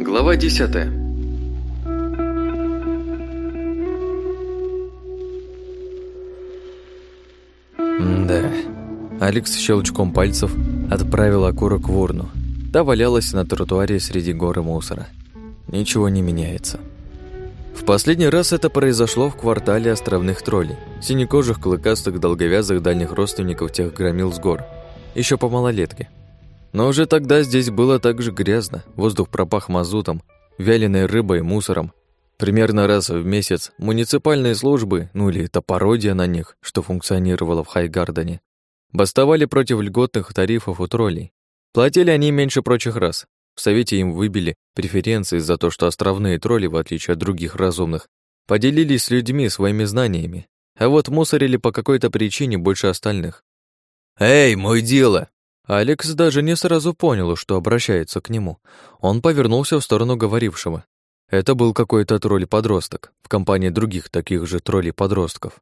Глава 10 Да. Алекс щелчком пальцев отправил окурок в урну. Та валялась на тротуаре среди горы мусора. Ничего не меняется. В последний раз это произошло в квартале островных троллей, синекожих, клыкастых, долговязых дальних родственников тех громил с гор, еще по малолетке. Но уже тогда здесь было так же грязно, воздух пропах мазутом, вяленой рыбой, мусором. Примерно раз в месяц муниципальные службы, ну или это пародия на них, что функционировало в Хайгардене, бастовали против льготных тарифов у троллей. Платили они меньше прочих раз. В Совете им выбили преференции за то, что островные тролли, в отличие от других разумных, поделились с людьми своими знаниями, а вот мусорили по какой-то причине больше остальных. «Эй, мой дело!» Алекс даже не сразу понял, что обращается к нему. Он повернулся в сторону говорившего. Это был какой-то тролль-подросток в компании других таких же троллей-подростков.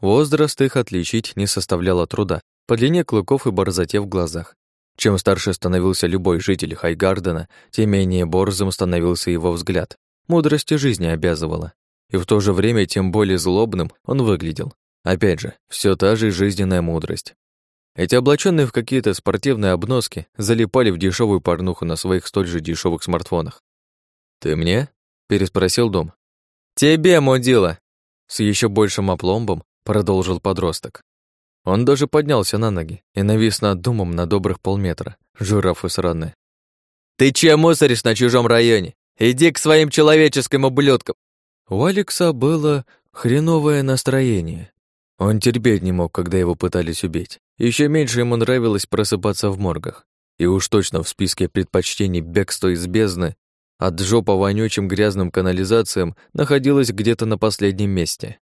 Возраст их отличить не составляло труда, по длине клыков и борзоте в глазах. Чем старше становился любой житель Хайгардена, тем менее борзым становился его взгляд. Мудрости жизни обязывала. И в то же время тем более злобным он выглядел. Опять же, все та же жизненная мудрость. Эти облаченные в какие-то спортивные обноски залипали в дешевую порнуху на своих столь же дешевых смартфонах. «Ты мне?» — переспросил Дом. «Тебе, мудила!» С еще большим опломбом продолжил подросток. Он даже поднялся на ноги и навис над Думом на добрых полметра, жирафы сраные. «Ты чем мусоришь на чужом районе? Иди к своим человеческим ублюдкам!» У Алекса было хреновое настроение. Он терпеть не мог, когда его пытались убить. Еще меньше ему нравилось просыпаться в моргах. И уж точно в списке предпочтений бегства из бездны от жопа вонючим грязным канализациям находилось где-то на последнем месте.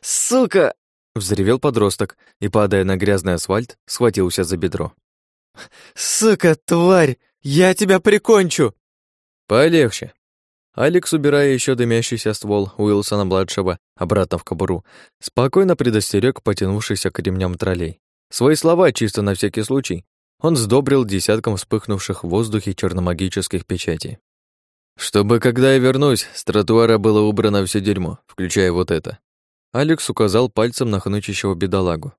«Сука!» — взревел подросток и, падая на грязный асфальт, схватился за бедро. «Сука, тварь! Я тебя прикончу!» «Полегче!» Алекс, убирая еще дымящийся ствол Уилсона-младшего обратно в кобуру, спокойно предостерег потянувшийся к ремням троллей. Свои слова, чисто на всякий случай, он сдобрил десятком вспыхнувших в воздухе черномагических печатей. «Чтобы, когда я вернусь, с тротуара было убрано все дерьмо, включая вот это». Алекс указал пальцем на хнычащего бедолагу.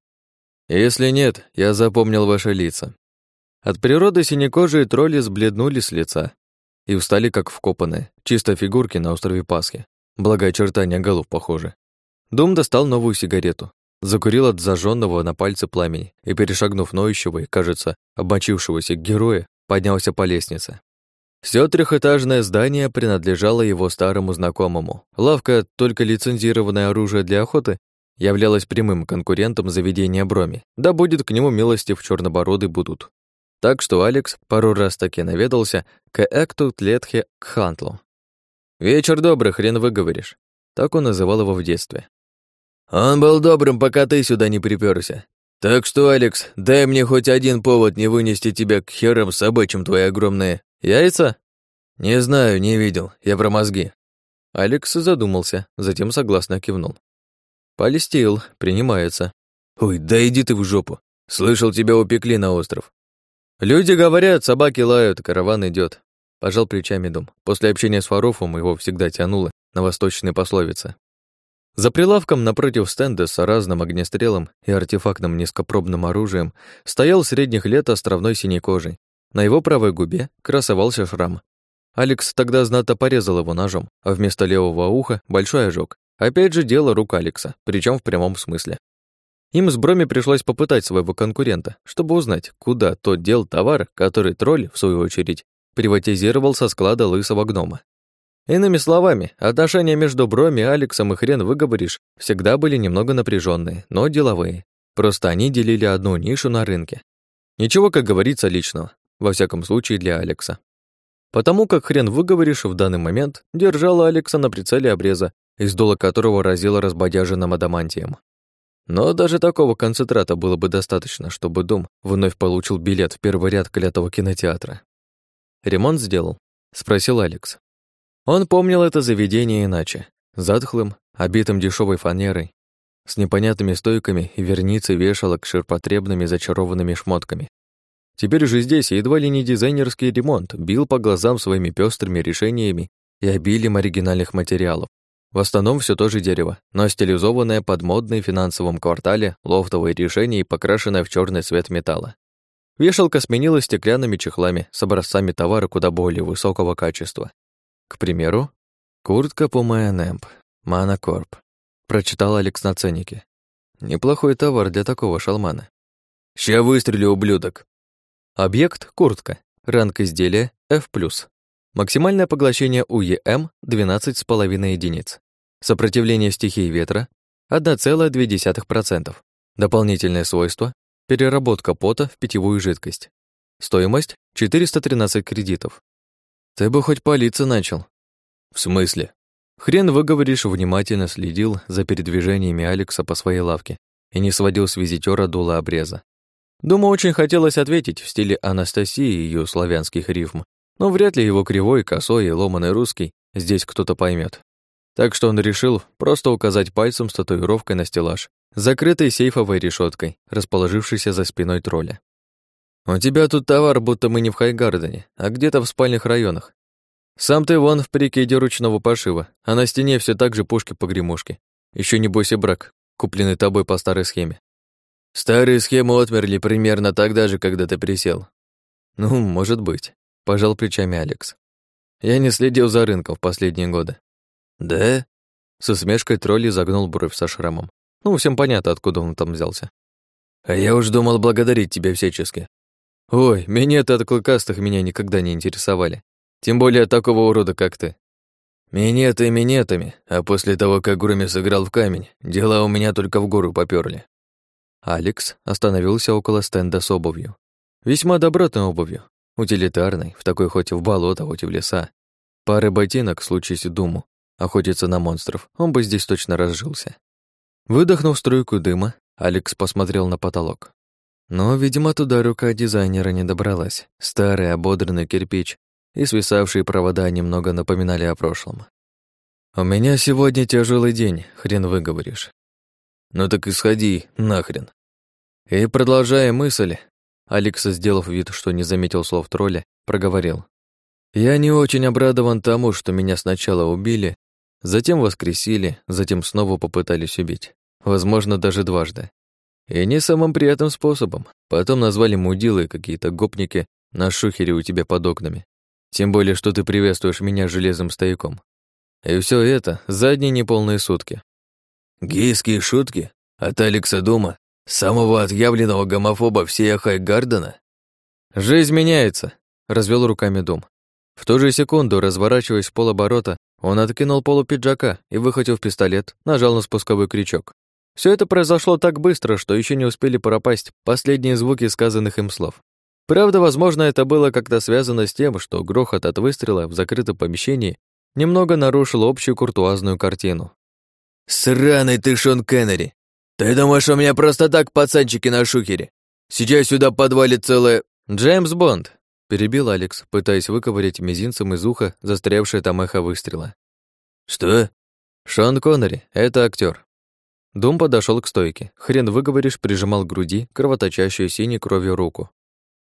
«Если нет, я запомнил ваши лица». От природы синекожие тролли сбледнули с лица и встали как вкопанные, чисто фигурки на острове Пасхи. Благо очертания голов похожи. Дум достал новую сигарету, закурил от зажженного на пальце пламени и, перешагнув ноющего и, кажется, обмочившегося героя, поднялся по лестнице. Всё трехэтажное здание принадлежало его старому знакомому. Лавка, только лицензированное оружие для охоты, являлась прямым конкурентом заведения Броми. Да будет к нему милости в чернобороды будут. Так что Алекс пару раз таки наведался к Экту Тлетхе Кхантлу. «Вечер добрый, хрен выговоришь». Так он называл его в детстве. Он был добрым, пока ты сюда не припёрся. Так что, Алекс, дай мне хоть один повод не вынести тебя к херам собачьим твои огромные яйца? Не знаю, не видел. Я про мозги. Алекс задумался, затем согласно кивнул. Полистил, принимается. Ой, да иди ты в жопу. Слышал, тебя упекли на остров. Люди говорят, собаки лают, караван идет. Пожал плечами дом. После общения с Фарофом его всегда тянуло на восточные пословицы. За прилавком напротив стенда с разным огнестрелом и артефактным низкопробным оружием стоял средних лет островной синей кожей. На его правой губе красовался шрам. Алекс тогда знато порезал его ножом, а вместо левого уха большой ожог. Опять же дело рук Алекса, причем в прямом смысле. Им с Броми пришлось попытать своего конкурента, чтобы узнать, куда тот дел товар, который тролль, в свою очередь, приватизировал со склада лысого гнома. Иными словами, отношения между Броми, Алексом и хрен выговоришь всегда были немного напряженные, но деловые. Просто они делили одну нишу на рынке. Ничего, как говорится, личного, во всяком случае для Алекса. Потому как хрен выговоришь в данный момент держала Алекса на прицеле обреза, из дола которого разило разбодяженным адамантием. Но даже такого концентрата было бы достаточно, чтобы дом вновь получил билет в первый ряд клятого кинотеатра. «Ремонт сделал?» — спросил Алекс. Он помнил это заведение иначе. Затхлым, обитым дешевой фанерой, с непонятными стойками и верницей вешалок ширпотребными зачарованными шмотками. Теперь же здесь едва ли не дизайнерский ремонт бил по глазам своими пестрыми решениями и обилием оригинальных материалов. В основном все то же дерево, но стилизованное под модный в финансовом квартале лофтовые решения и покрашенное в черный цвет металла. Вешалка сменилась стеклянными чехлами с образцами товара куда более высокого качества. К примеру, куртка по Майонемп, Манакорп. Прочитал Алекс на ценнике. Неплохой товар для такого шалмана. «Ща выстрелю, ублюдок!» Объект — куртка. Ранг изделия — F+. Максимальное поглощение УЕМ — 12,5 единиц. Сопротивление стихии ветра — 1,2%. Дополнительное свойство — переработка пота в питьевую жидкость. Стоимость — 413 кредитов. Ты бы хоть палиться начал. В смысле? Хрен выговоришь, внимательно следил за передвижениями Алекса по своей лавке и не сводил с визитёра дула обреза. Думаю, очень хотелось ответить в стиле Анастасии и ее славянских рифм, но вряд ли его кривой, косой и ломаный русский здесь кто-то поймет. Так что он решил просто указать пальцем с татуировкой на стеллаж, закрытой сейфовой решеткой, расположившейся за спиной тролля. «У тебя тут товар, будто мы не в Хайгардене, а где-то в спальных районах. Сам ты вон в прикиде ручного пошива, а на стене все так же пушки-погремушки. Еще не бойся брак, купленный тобой по старой схеме. Старые схемы отмерли примерно тогда же, когда ты присел. Ну, может быть, пожал плечами Алекс. Я не следил за рынком в последние годы. Да? С усмешкой тролли загнул бровь со шрамом. Ну, всем понятно, откуда он там взялся. А я уж думал благодарить тебя всячески. Ой, минеты от клыкастых меня никогда не интересовали. Тем более такого урода, как ты. Минеты минетами, а после того, как Громи сыграл в камень, дела у меня только в гору попёрли. Алекс остановился около стенда с обувью. Весьма добротной обувью, утилитарной, в такой хоть в болото, хоть и в леса. Пары ботинок, случись думу, охотиться на монстров, он бы здесь точно разжился. Выдохнув струйку дыма, Алекс посмотрел на потолок. Но, видимо, туда рука дизайнера не добралась. Старый ободранный кирпич и свисавшие провода немного напоминали о прошлом. «У меня сегодня тяжелый день, хрен выговоришь». «Ну так исходи, нахрен». И, продолжая мысль, Алекс, сделав вид, что не заметил слов тролля, проговорил. «Я не очень обрадован тому, что меня сначала убили, затем воскресили, затем снова попытались убить. Возможно, даже дважды. И не самым приятным способом. Потом назвали мудилы какие-то гопники на шухере у тебя под окнами. Тем более, что ты приветствуешь меня железным стояком. И все это за одни неполные сутки. Гейские шутки? От Алекса Дума? Самого отъявленного гомофоба всей Ахайгардена? Жизнь меняется, развел руками Дум. В ту же секунду, разворачиваясь в полоборота, он откинул полу пиджака и, выхватив пистолет, нажал на спусковой крючок. Все это произошло так быстро, что еще не успели пропасть последние звуки сказанных им слов. Правда, возможно, это было как-то связано с тем, что грохот от выстрела в закрытом помещении немного нарушил общую куртуазную картину. «Сраный ты, Шон Кеннери! Ты думаешь, у меня просто так пацанчики на шухере? Сейчас сюда подвалит целое...» «Джеймс Бонд!» — перебил Алекс, пытаясь выковырять мизинцем из уха застрявшее там эхо выстрела. «Что?» «Шон Коннери, это актер. Дум подошел к стойке. Хрен выговоришь, прижимал к груди кровоточащую синей кровью руку.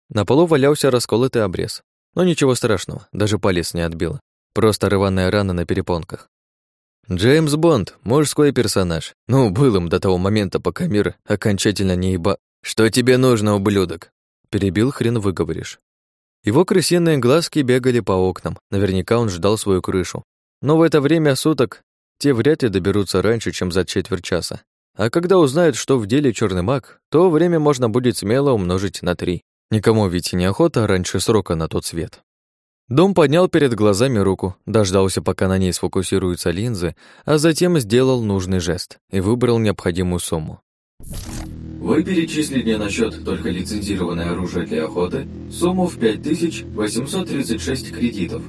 На полу валялся расколотый обрез. Но ничего страшного, даже палец не отбило. Просто рваная рана на перепонках. Джеймс Бонд, мужской персонаж. Ну, был им до того момента, пока мир окончательно не еба... «Что тебе нужно, ублюдок?» Перебил хрен выговоришь. Его крысиные глазки бегали по окнам. Наверняка он ждал свою крышу. Но в это время суток те вряд ли доберутся раньше, чем за четверть часа. А когда узнают, что в деле черный маг, то время можно будет смело умножить на три. Никому ведь неохота раньше срока на тот свет. Дом поднял перед глазами руку, дождался, пока на ней сфокусируются линзы, а затем сделал нужный жест и выбрал необходимую сумму. Вы перечислили на счет только лицензированное оружие для охоты сумму в 5836 кредитов.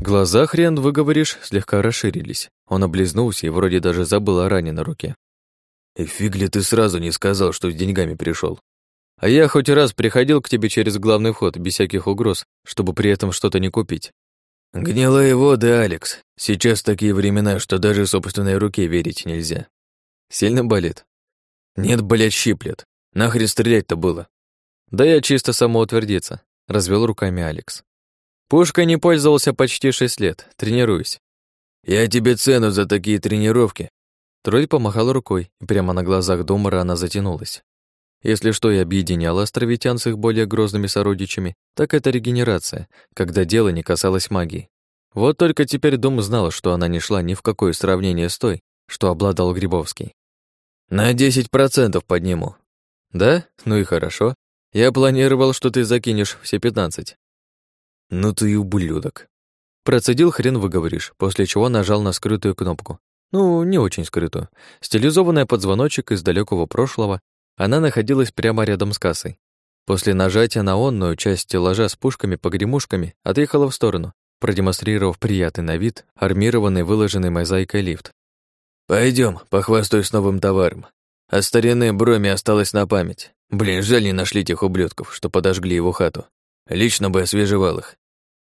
Глаза хрен выговоришь слегка расширились. Он облизнулся и вроде даже забыл о ране на руке. «И фиг ли ты сразу не сказал, что с деньгами пришел? А я хоть раз приходил к тебе через главный вход, без всяких угроз, чтобы при этом что-то не купить. Гнилые воды, Алекс. Сейчас такие времена, что даже собственной руке верить нельзя. Сильно болит? Нет, блядь, щиплет. Нахрен стрелять-то было? Да я чисто самоутвердиться, развел руками Алекс. Пушкой не пользовался почти шесть лет, тренируюсь. Я тебе цену за такие тренировки. Тролль помахал рукой, и прямо на глазах Домара она затянулась. Если что и объединяло островитян с их более грозными сородичами, так это регенерация, когда дело не касалось магии. Вот только теперь Дом знал, что она не шла ни в какое сравнение с той, что обладал Грибовский. «На десять процентов подниму». «Да? Ну и хорошо. Я планировал, что ты закинешь все пятнадцать». «Ну ты и ублюдок». Процедил хрен выговоришь, после чего нажал на скрытую кнопку. Ну, не очень скрытую. Стилизованная под звоночек из далекого прошлого, она находилась прямо рядом с кассой. После нажатия на онную часть стеллажа с пушками-погремушками отъехала в сторону, продемонстрировав приятный на вид армированный выложенный мозаикой лифт. Пойдем, похвастаюсь новым товаром. От старины Броми осталось на память. Блин, жаль не нашли тех ублюдков, что подожгли его хату. Лично бы освежевал их.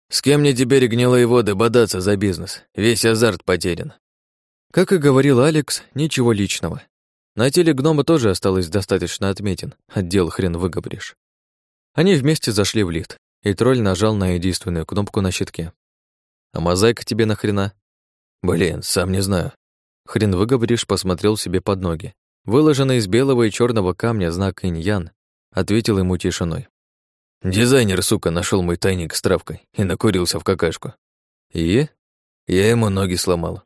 С кем мне теперь гнилые воды бодаться за бизнес? Весь азарт потерян. Как и говорил Алекс, ничего личного. На теле гнома тоже осталось достаточно отметин, отдел хрен выговоришь. Они вместе зашли в лифт, и тролль нажал на единственную кнопку на щитке. «А мозаика тебе нахрена?» «Блин, сам не знаю». Хрен выговоришь, посмотрел себе под ноги. Выложенный из белого и черного камня знак инь-ян ответил ему тишиной. Дизайнер, сука, нашел мой тайник с травкой и накурился в какашку. И? Я ему ноги сломал.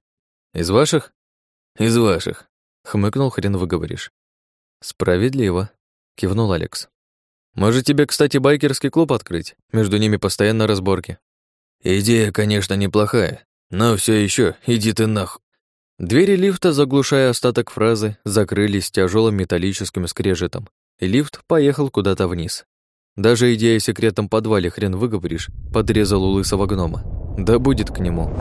Из ваших? Из ваших. Хмыкнул хрен выговоришь. Справедливо, кивнул Алекс. Может, тебе, кстати, байкерский клуб открыть? Между ними постоянно разборки. Идея, конечно, неплохая, но все еще иди ты нах. Двери лифта, заглушая остаток фразы, закрылись тяжелым металлическим скрежетом, и лифт поехал куда-то вниз. Даже идея о секретном подвале хрен выговоришь, подрезал у лысого гнома. Да будет к нему.